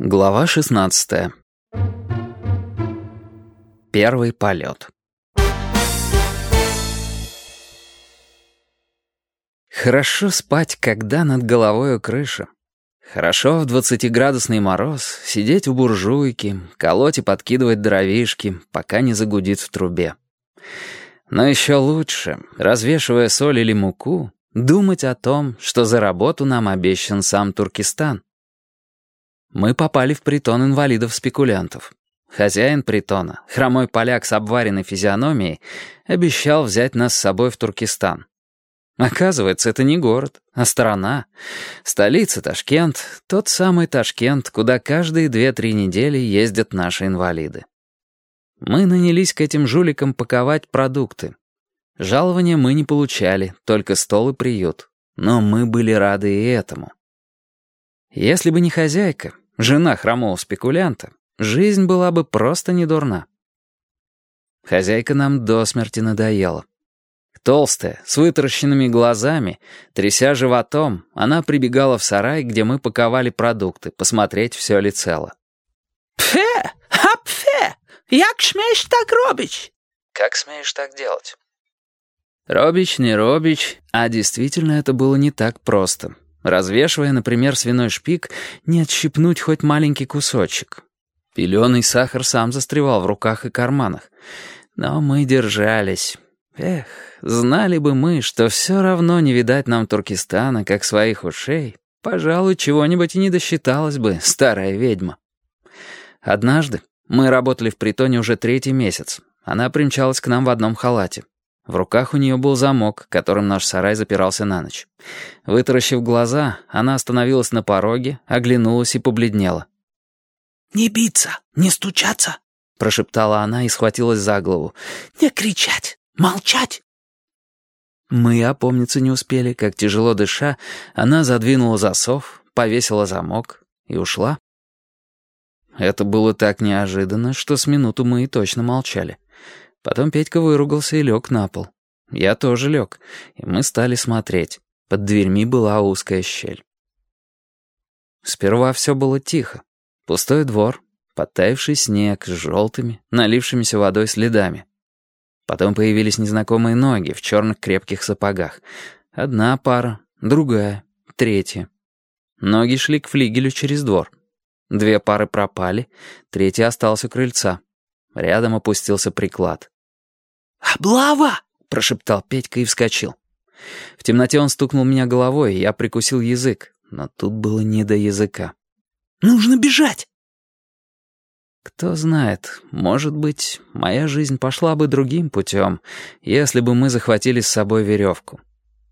Глава 16. Первый полет. Хорошо спать, когда над головой крыша. Хорошо в двадцатиградусный мороз сидеть у буржуйки, колоть и подкидывать дровишки, пока не загудит в трубе. Но еще лучше, развешивая соль или муку, думать о том, что за работу нам обещан сам Туркестан. Мы попали в притон инвалидов-спекулянтов. Хозяин притона, хромой поляк с обваренной физиономией, обещал взять нас с собой в Туркестан. Оказывается, это не город, а страна. Столица Ташкент, тот самый Ташкент, куда каждые две-три недели ездят наши инвалиды. Мы нанялись к этим жуликам паковать продукты. Жалования мы не получали, только стол и приют. Но мы были рады и этому. Если бы не хозяйка, жена хромого спекулянта, жизнь была бы просто не дурна. Хозяйка нам до смерти надоела. Толстая, с вытаращенными глазами, тряся животом, она прибегала в сарай, где мы паковали продукты, посмотреть, все ли цело. «Пфе! Апфе! Як смеешь так робить?» «Как смеешь так делать?» Робич, не Робич, а действительно это было не так просто. Развешивая, например, свиной шпик, не отщипнуть хоть маленький кусочек. Пеленый сахар сам застревал в руках и карманах. Но мы держались. Эх, знали бы мы, что все равно не видать нам Туркестана, как своих ушей, пожалуй, чего-нибудь и не досчиталась бы старая ведьма. Однажды мы работали в притоне уже третий месяц. Она примчалась к нам в одном халате. В руках у нее был замок, которым наш сарай запирался на ночь. Вытаращив глаза, она остановилась на пороге, оглянулась и побледнела. «Не биться, не стучаться», — прошептала она и схватилась за голову. «Не кричать, молчать». Мы опомниться не успели, как тяжело дыша, она задвинула засов, повесила замок и ушла. Это было так неожиданно, что с минуту мы и точно молчали. Потом Петька выругался и лег на пол. Я тоже лег, и мы стали смотреть. Под дверьми была узкая щель. Сперва все было тихо. Пустой двор, подтаявший снег с желтыми, налившимися водой следами. Потом появились незнакомые ноги в черных крепких сапогах. Одна пара, другая, третья. Ноги шли к флигелю через двор. Две пары пропали, третья осталась у крыльца. Рядом опустился приклад. «Облава!» — прошептал Петька и вскочил. В темноте он стукнул меня головой, и я прикусил язык, но тут было не до языка. «Нужно бежать!» Кто знает, может быть, моя жизнь пошла бы другим путем, если бы мы захватили с собой веревку.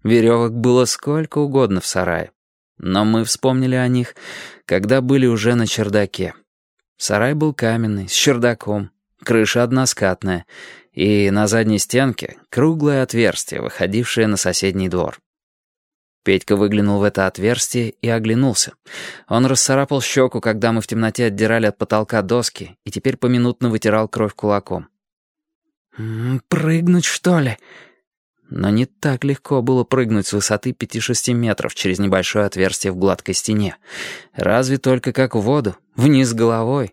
Веревок было сколько угодно в сарае. Но мы вспомнили о них, когда были уже на чердаке. Сарай был каменный, с чердаком, крыша односкатная, и на задней стенке круглое отверстие, выходившее на соседний двор. Петька выглянул в это отверстие и оглянулся. Он расцарапал щеку, когда мы в темноте отдирали от потолка доски, и теперь поминутно вытирал кровь кулаком. «Прыгнуть, что ли?» Но не так легко было прыгнуть с высоты пяти-шести метров через небольшое отверстие в гладкой стене. Разве только как в воду, вниз головой,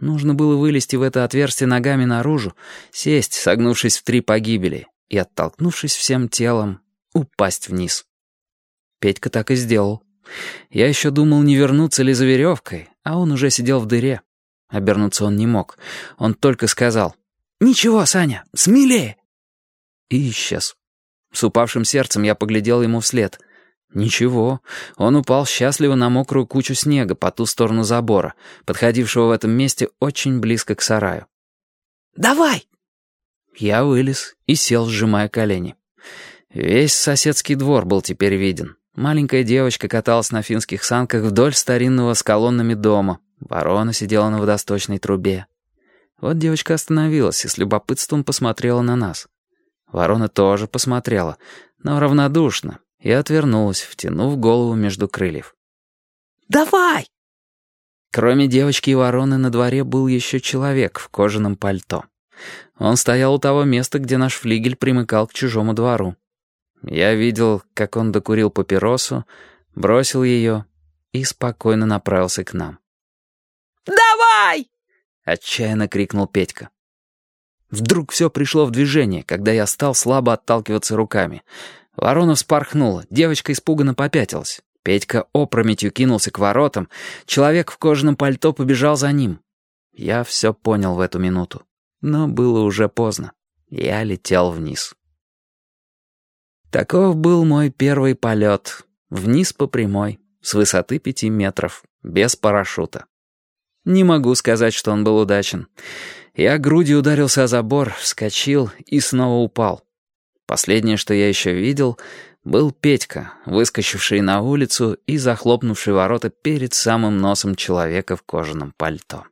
Нужно было вылезти в это отверстие ногами наружу, сесть, согнувшись в три погибели, и, оттолкнувшись всем телом, упасть вниз. Петька так и сделал. Я еще думал, не вернуться ли за веревкой, а он уже сидел в дыре. Обернуться он не мог. Он только сказал «Ничего, Саня, смелее!» И исчез. С упавшим сердцем я поглядел ему вслед — Ничего, он упал счастливо на мокрую кучу снега по ту сторону забора, подходившего в этом месте очень близко к сараю. «Давай!» Я вылез и сел, сжимая колени. Весь соседский двор был теперь виден. Маленькая девочка каталась на финских санках вдоль старинного с колоннами дома. Ворона сидела на водосточной трубе. Вот девочка остановилась и с любопытством посмотрела на нас. Ворона тоже посмотрела, но равнодушно, и отвернулась, втянув голову между крыльев. «Давай!» Кроме девочки и вороны на дворе был еще человек в кожаном пальто. Он стоял у того места, где наш флигель примыкал к чужому двору. Я видел, как он докурил папиросу, бросил ее и спокойно направился к нам. Давай!» — отчаянно крикнул Петька. Вдруг все пришло в движение, когда я стал слабо отталкиваться руками. Ворона вспорхнула, девочка испуганно попятилась. Петька опрометью кинулся к воротам, человек в кожаном пальто побежал за ним. Я все понял в эту минуту, но было уже поздно. Я летел вниз. Таков был мой первый полет. Вниз по прямой, с высоты пяти метров, без парашюта. Не могу сказать, что он был удачен. Я грудью ударился о забор, вскочил и снова упал. Последнее, что я еще видел, был Петька, выскочивший на улицу и захлопнувший ворота перед самым носом человека в кожаном пальто.